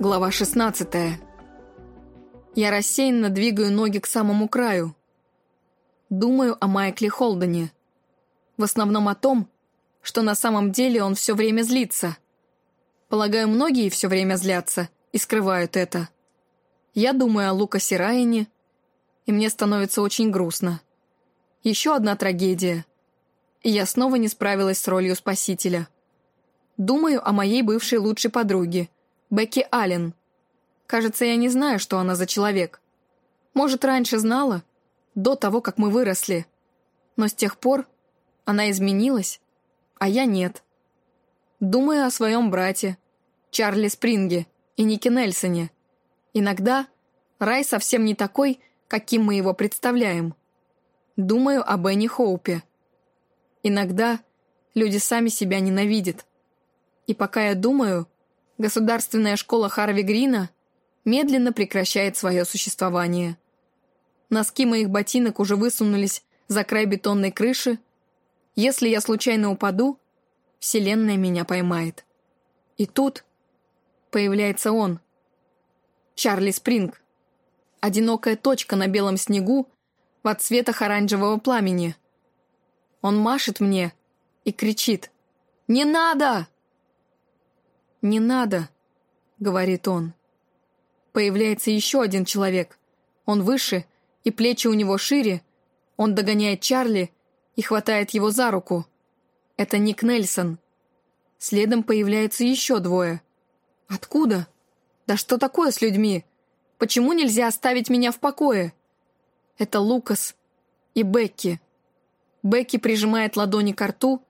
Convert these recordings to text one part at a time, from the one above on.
Глава 16. Я рассеянно двигаю ноги к самому краю. Думаю о Майкле Холдене. В основном о том, что на самом деле он все время злится. Полагаю, многие все время злятся и скрывают это. Я думаю о Лукасе Райане, и мне становится очень грустно. Еще одна трагедия. И я снова не справилась с ролью спасителя. Думаю о моей бывшей лучшей подруге – Бекки Аллен. Кажется, я не знаю, что она за человек. Может, раньше знала, до того, как мы выросли. Но с тех пор она изменилась, а я нет. Думаю о своем брате, Чарли Спринге и Нике Нельсоне. Иногда рай совсем не такой, каким мы его представляем. Думаю о Бенни Хоупе. Иногда люди сами себя ненавидят. И пока я думаю, государственная школа Харви Грина медленно прекращает свое существование. Носки моих ботинок уже высунулись за край бетонной крыши. Если я случайно упаду, Вселенная меня поймает. И тут появляется он. Чарли Спринг. Одинокая точка на белом снегу в отцветах оранжевого пламени. Он машет мне и кричит «Не надо!» «Не надо», — говорит он. Появляется еще один человек. Он выше, и плечи у него шире. Он догоняет Чарли и хватает его за руку. Это Ник Нельсон. Следом появляются еще двое. Откуда? Да что такое с людьми? Почему нельзя оставить меня в покое? Это Лукас и Бекки. Бекки прижимает ладони к рту,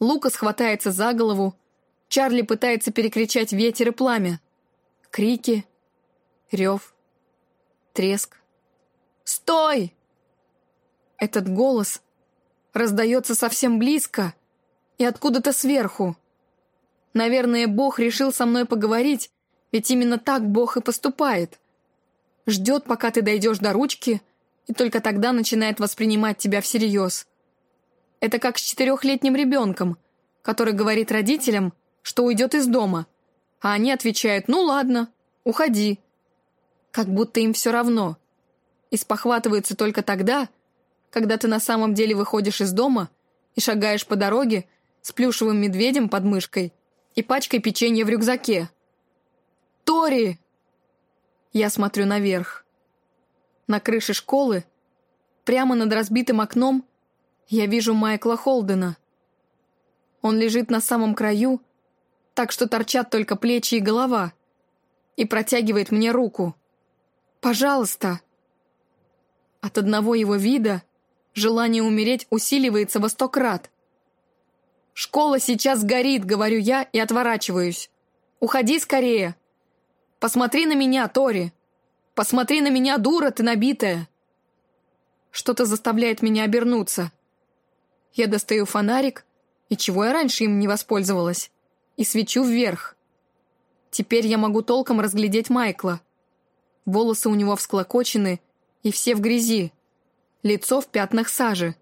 Лукас хватается за голову, Чарли пытается перекричать ветер и пламя. Крики, рев, треск. «Стой!» Этот голос раздается совсем близко и откуда-то сверху. Наверное, Бог решил со мной поговорить, ведь именно так Бог и поступает. Ждет, пока ты дойдешь до ручки, и только тогда начинает воспринимать тебя всерьез. Это как с четырехлетним ребенком, который говорит родителям, что уйдет из дома, а они отвечают «ну ладно, уходи». Как будто им все равно. И спохватываются только тогда, когда ты на самом деле выходишь из дома и шагаешь по дороге с плюшевым медведем под мышкой и пачкой печенья в рюкзаке. «Тори!» Я смотрю наверх. На крыше школы, прямо над разбитым окном, я вижу Майкла Холдена. Он лежит на самом краю, так что торчат только плечи и голова, и протягивает мне руку. «Пожалуйста!» От одного его вида желание умереть усиливается во сто крат. «Школа сейчас горит», — говорю я и отворачиваюсь. «Уходи скорее!» «Посмотри на меня, Тори! Посмотри на меня, дура ты набитая!» Что-то заставляет меня обернуться. Я достаю фонарик, и чего я раньше им не воспользовалась? И свечу вверх. Теперь я могу толком разглядеть Майкла. Волосы у него всклокочены и все в грязи. Лицо в пятнах сажи.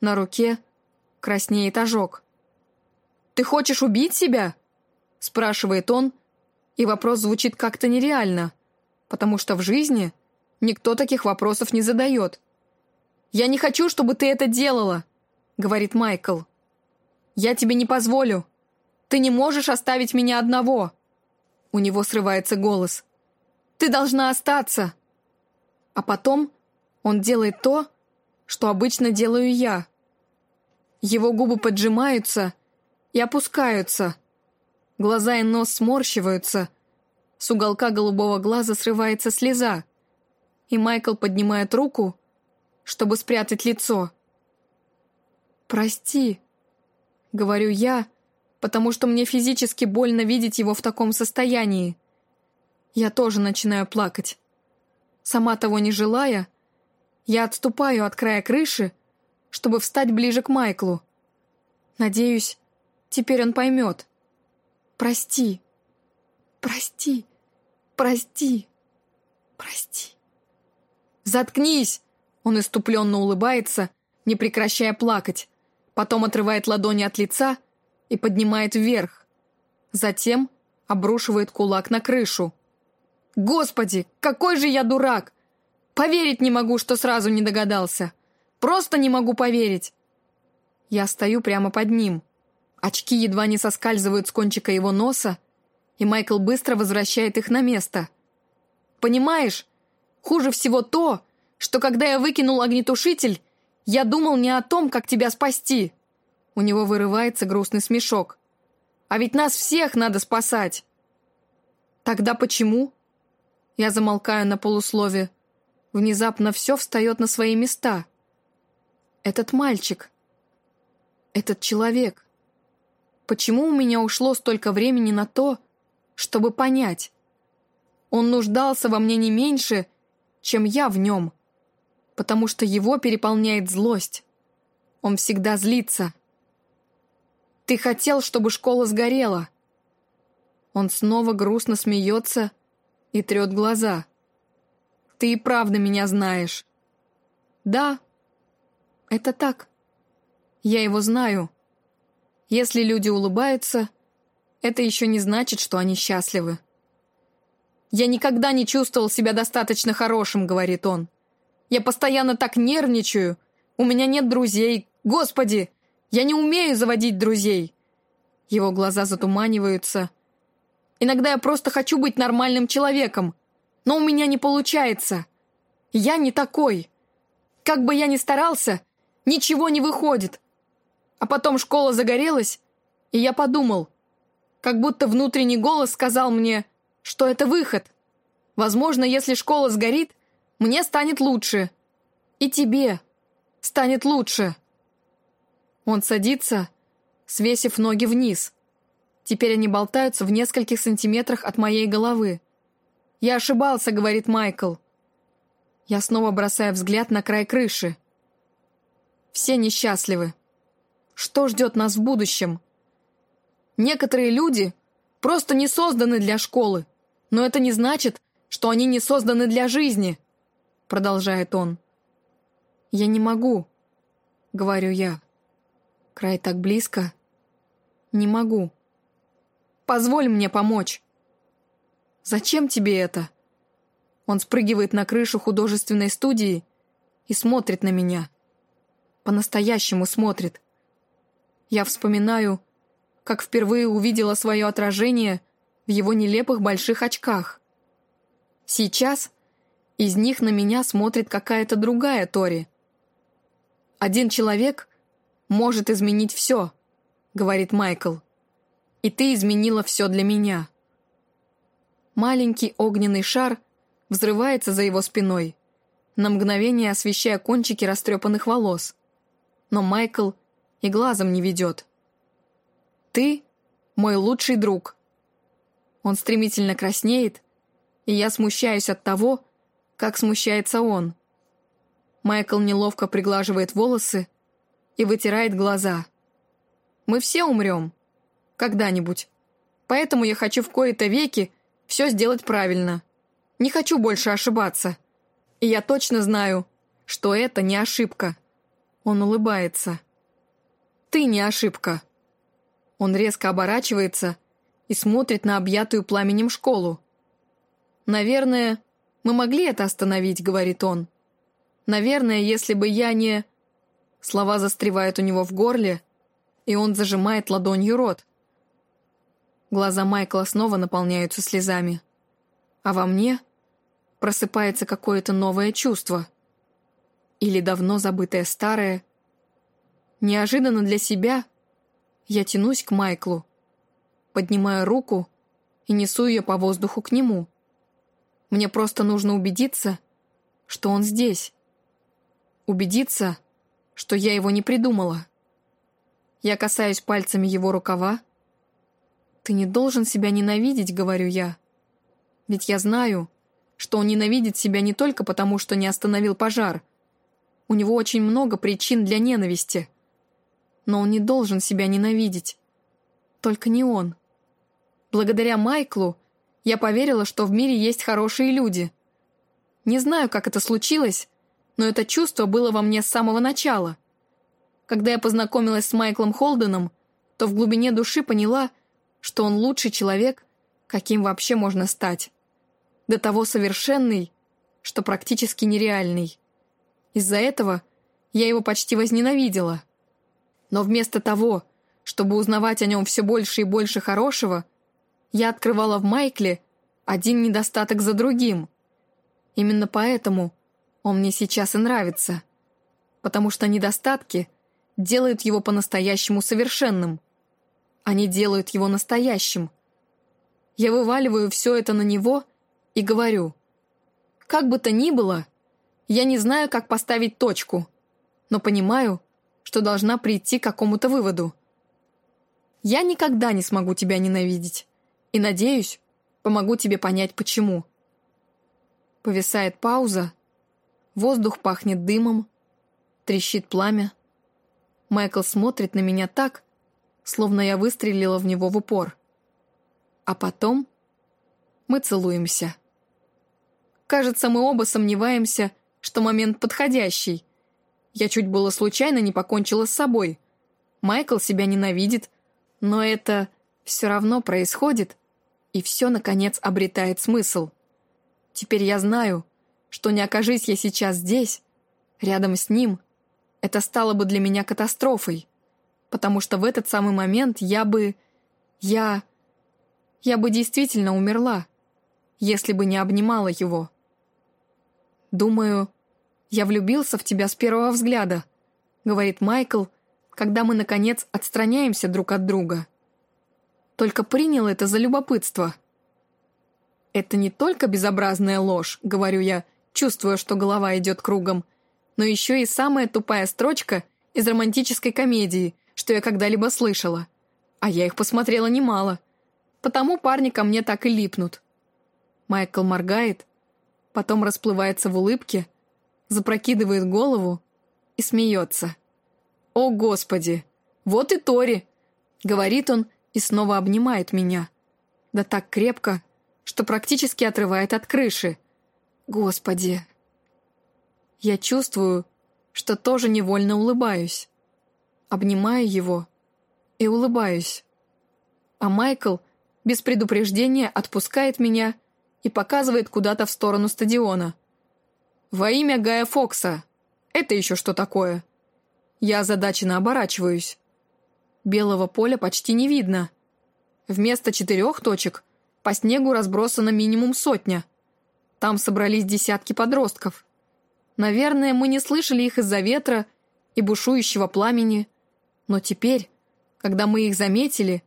На руке краснеет ожог. «Ты хочешь убить себя?» спрашивает он, и вопрос звучит как-то нереально, потому что в жизни никто таких вопросов не задает. «Я не хочу, чтобы ты это делала», — говорит Майкл. «Я тебе не позволю», ты не можешь оставить меня одного!» У него срывается голос. «Ты должна остаться!» А потом он делает то, что обычно делаю я. Его губы поджимаются и опускаются. Глаза и нос сморщиваются. С уголка голубого глаза срывается слеза. И Майкл поднимает руку, чтобы спрятать лицо. «Прости», — говорю я, — потому что мне физически больно видеть его в таком состоянии. Я тоже начинаю плакать. Сама того не желая, я отступаю от края крыши, чтобы встать ближе к Майклу. Надеюсь, теперь он поймет. Прости, прости, прости, прости. Заткнись! Он иступленно улыбается, не прекращая плакать, потом отрывает ладони от лица и поднимает вверх. Затем обрушивает кулак на крышу. «Господи, какой же я дурак! Поверить не могу, что сразу не догадался. Просто не могу поверить!» Я стою прямо под ним. Очки едва не соскальзывают с кончика его носа, и Майкл быстро возвращает их на место. «Понимаешь, хуже всего то, что когда я выкинул огнетушитель, я думал не о том, как тебя спасти». У него вырывается грустный смешок. «А ведь нас всех надо спасать!» «Тогда почему?» Я замолкаю на полуслове. Внезапно все встает на свои места. Этот мальчик. Этот человек. Почему у меня ушло столько времени на то, чтобы понять? Он нуждался во мне не меньше, чем я в нем, потому что его переполняет злость. Он всегда злится. «Ты хотел, чтобы школа сгорела!» Он снова грустно смеется и трет глаза. «Ты и правда меня знаешь». «Да, это так. Я его знаю. Если люди улыбаются, это еще не значит, что они счастливы». «Я никогда не чувствовал себя достаточно хорошим», — говорит он. «Я постоянно так нервничаю. У меня нет друзей. Господи, я не умею заводить друзей». Его глаза затуманиваются, Иногда я просто хочу быть нормальным человеком, но у меня не получается. Я не такой. Как бы я ни старался, ничего не выходит. А потом школа загорелась, и я подумал, как будто внутренний голос сказал мне, что это выход. Возможно, если школа сгорит, мне станет лучше. И тебе станет лучше. Он садится, свесив ноги вниз. Теперь они болтаются в нескольких сантиметрах от моей головы. «Я ошибался», — говорит Майкл. Я снова бросаю взгляд на край крыши. Все несчастливы. Что ждет нас в будущем? Некоторые люди просто не созданы для школы, но это не значит, что они не созданы для жизни, продолжает он. Я не могу, говорю я. Край так близко. Не могу. Позволь мне помочь». «Зачем тебе это?» Он спрыгивает на крышу художественной студии и смотрит на меня. По-настоящему смотрит. Я вспоминаю, как впервые увидела свое отражение в его нелепых больших очках. Сейчас из них на меня смотрит какая-то другая Тори. «Один человек может изменить все», — говорит Майкл и ты изменила все для меня». Маленький огненный шар взрывается за его спиной, на мгновение освещая кончики растрепанных волос. Но Майкл и глазом не ведет. «Ты мой лучший друг». Он стремительно краснеет, и я смущаюсь от того, как смущается он. Майкл неловко приглаживает волосы и вытирает глаза. «Мы все умрем», когда-нибудь. Поэтому я хочу в кои-то веки все сделать правильно. Не хочу больше ошибаться. И я точно знаю, что это не ошибка. Он улыбается. Ты не ошибка. Он резко оборачивается и смотрит на объятую пламенем школу. «Наверное, мы могли это остановить», — говорит он. «Наверное, если бы я не...» Слова застревают у него в горле, и он зажимает ладонью рот. Глаза Майкла снова наполняются слезами. А во мне просыпается какое-то новое чувство. Или давно забытое старое. Неожиданно для себя я тянусь к Майклу, поднимаю руку и несу ее по воздуху к нему. Мне просто нужно убедиться, что он здесь. Убедиться, что я его не придумала. Я касаюсь пальцами его рукава, «Ты не должен себя ненавидеть», — говорю я. «Ведь я знаю, что он ненавидит себя не только потому, что не остановил пожар. У него очень много причин для ненависти. Но он не должен себя ненавидеть. Только не он. Благодаря Майклу я поверила, что в мире есть хорошие люди. Не знаю, как это случилось, но это чувство было во мне с самого начала. Когда я познакомилась с Майклом Холденом, то в глубине души поняла, что он лучший человек, каким вообще можно стать. До того совершенный, что практически нереальный. Из-за этого я его почти возненавидела. Но вместо того, чтобы узнавать о нем все больше и больше хорошего, я открывала в Майкле один недостаток за другим. Именно поэтому он мне сейчас и нравится. Потому что недостатки делают его по-настоящему совершенным. Они делают его настоящим. Я вываливаю все это на него и говорю. Как бы то ни было, я не знаю, как поставить точку, но понимаю, что должна прийти к какому-то выводу. Я никогда не смогу тебя ненавидеть. И, надеюсь, помогу тебе понять, почему. Повисает пауза. Воздух пахнет дымом. Трещит пламя. Майкл смотрит на меня так, словно я выстрелила в него в упор. А потом мы целуемся. Кажется, мы оба сомневаемся, что момент подходящий. Я чуть было случайно не покончила с собой. Майкл себя ненавидит, но это все равно происходит, и все, наконец, обретает смысл. Теперь я знаю, что не окажись я сейчас здесь, рядом с ним, это стало бы для меня катастрофой, потому что в этот самый момент я бы... я... я бы действительно умерла, если бы не обнимала его. Думаю, «Я влюбился в тебя с первого взгляда», — говорит Майкл, когда мы, наконец, отстраняемся друг от друга. Только принял это за любопытство. «Это не только безобразная ложь», — говорю я, чувствуя, что голова идет кругом, но еще и самая тупая строчка из романтической комедии, что я когда-либо слышала. А я их посмотрела немало. Потому парни ко мне так и липнут. Майкл моргает, потом расплывается в улыбке — запрокидывает голову и смеется. «О, Господи! Вот и Тори!» — говорит он и снова обнимает меня. Да так крепко, что практически отрывает от крыши. «Господи!» Я чувствую, что тоже невольно улыбаюсь. Обнимаю его и улыбаюсь. А Майкл без предупреждения отпускает меня и показывает куда-то в сторону стадиона — «Во имя Гая Фокса! Это еще что такое?» Я озадаченно оборачиваюсь. Белого поля почти не видно. Вместо четырех точек по снегу разбросано минимум сотня. Там собрались десятки подростков. Наверное, мы не слышали их из-за ветра и бушующего пламени. Но теперь, когда мы их заметили,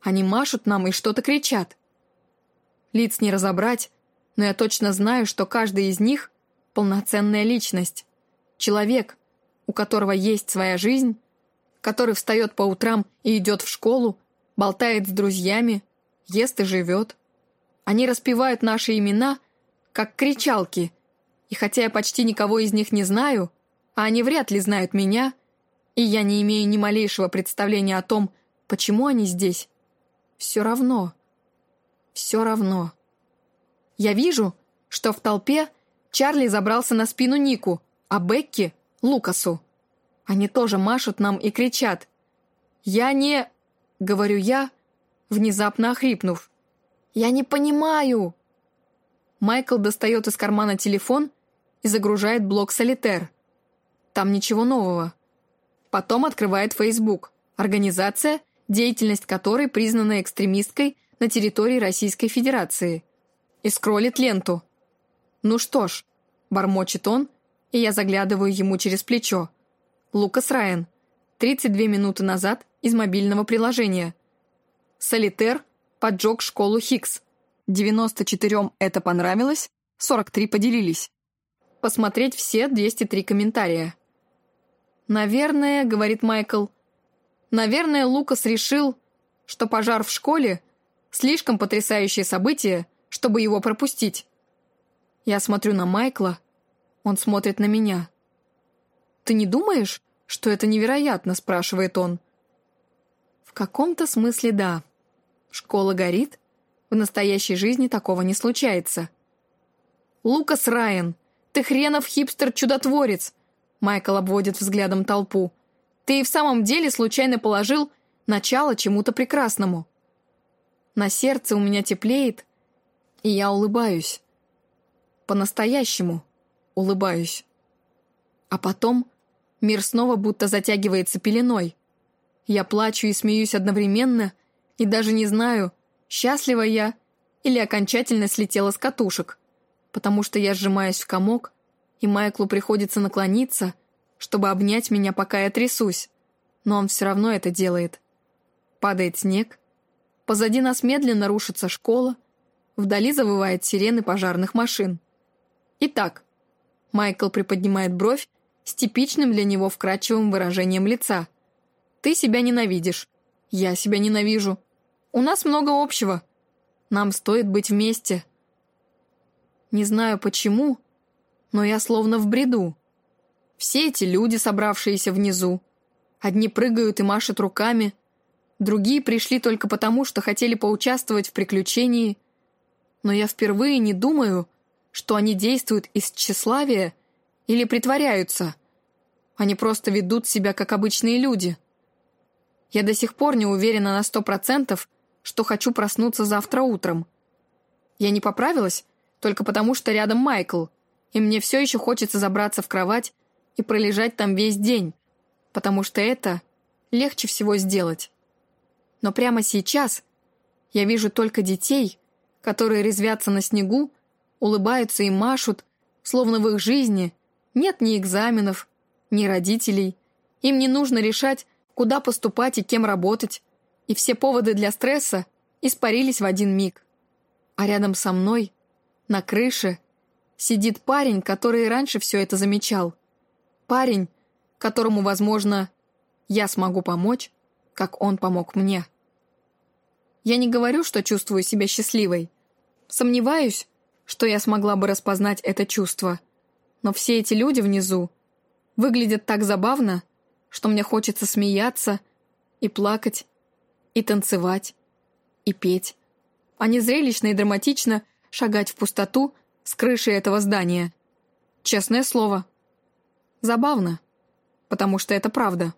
они машут нам и что-то кричат. Лиц не разобрать, но я точно знаю, что каждый из них полноценная личность. Человек, у которого есть своя жизнь, который встает по утрам и идет в школу, болтает с друзьями, ест и живет. Они распевают наши имена, как кричалки, и хотя я почти никого из них не знаю, а они вряд ли знают меня, и я не имею ни малейшего представления о том, почему они здесь, все равно, все равно. Я вижу, что в толпе Чарли забрался на спину Нику, а Бекки — Лукасу. Они тоже машут нам и кричат. «Я не...» — говорю я, внезапно охрипнув. «Я не понимаю!» Майкл достает из кармана телефон и загружает блок «Солитер». Там ничего нового. Потом открывает Facebook, организация, деятельность которой признана экстремисткой на территории Российской Федерации, и скроллит ленту. «Ну что ж», — бормочет он, и я заглядываю ему через плечо. «Лукас Райан, 32 минуты назад из мобильного приложения. Солитер поджег школу Хикс. 94 это понравилось, 43 поделились. Посмотреть все 203 комментария». «Наверное», — говорит Майкл, — «наверное, Лукас решил, что пожар в школе — слишком потрясающее событие, чтобы его пропустить. Я смотрю на Майкла, он смотрит на меня. «Ты не думаешь, что это невероятно?» – спрашивает он. В каком-то смысле да. Школа горит, в настоящей жизни такого не случается. «Лукас Райан, ты хренов хипстер-чудотворец!» Майкл обводит взглядом толпу. «Ты и в самом деле случайно положил начало чему-то прекрасному». На сердце у меня теплеет, и я улыбаюсь. По-настоящему улыбаюсь. А потом мир снова будто затягивается пеленой. Я плачу и смеюсь одновременно, и даже не знаю, счастлива я или окончательно слетела с катушек, потому что я сжимаюсь в комок, и Майклу приходится наклониться, чтобы обнять меня, пока я трясусь, но он все равно это делает. Падает снег, позади нас медленно рушится школа, вдали завывает сирены пожарных машин. Итак, Майкл приподнимает бровь с типичным для него вкрадчивым выражением лица. «Ты себя ненавидишь. Я себя ненавижу. У нас много общего. Нам стоит быть вместе». Не знаю почему, но я словно в бреду. Все эти люди, собравшиеся внизу, одни прыгают и машут руками, другие пришли только потому, что хотели поучаствовать в приключении, но я впервые не думаю, что они действуют из тщеславия или притворяются. Они просто ведут себя как обычные люди. Я до сих пор не уверена на сто процентов, что хочу проснуться завтра утром. Я не поправилась только потому, что рядом Майкл, и мне все еще хочется забраться в кровать и пролежать там весь день, потому что это легче всего сделать. Но прямо сейчас я вижу только детей, которые резвятся на снегу, улыбаются и машут, словно в их жизни нет ни экзаменов, ни родителей. Им не нужно решать, куда поступать и кем работать, и все поводы для стресса испарились в один миг. А рядом со мной, на крыше, сидит парень, который раньше все это замечал. Парень, которому, возможно, я смогу помочь, как он помог мне. Я не говорю, что чувствую себя счастливой. Сомневаюсь, что я смогла бы распознать это чувство. Но все эти люди внизу выглядят так забавно, что мне хочется смеяться и плакать, и танцевать, и петь, а не зрелищно и драматично шагать в пустоту с крыши этого здания. Честное слово. Забавно, потому что это правда.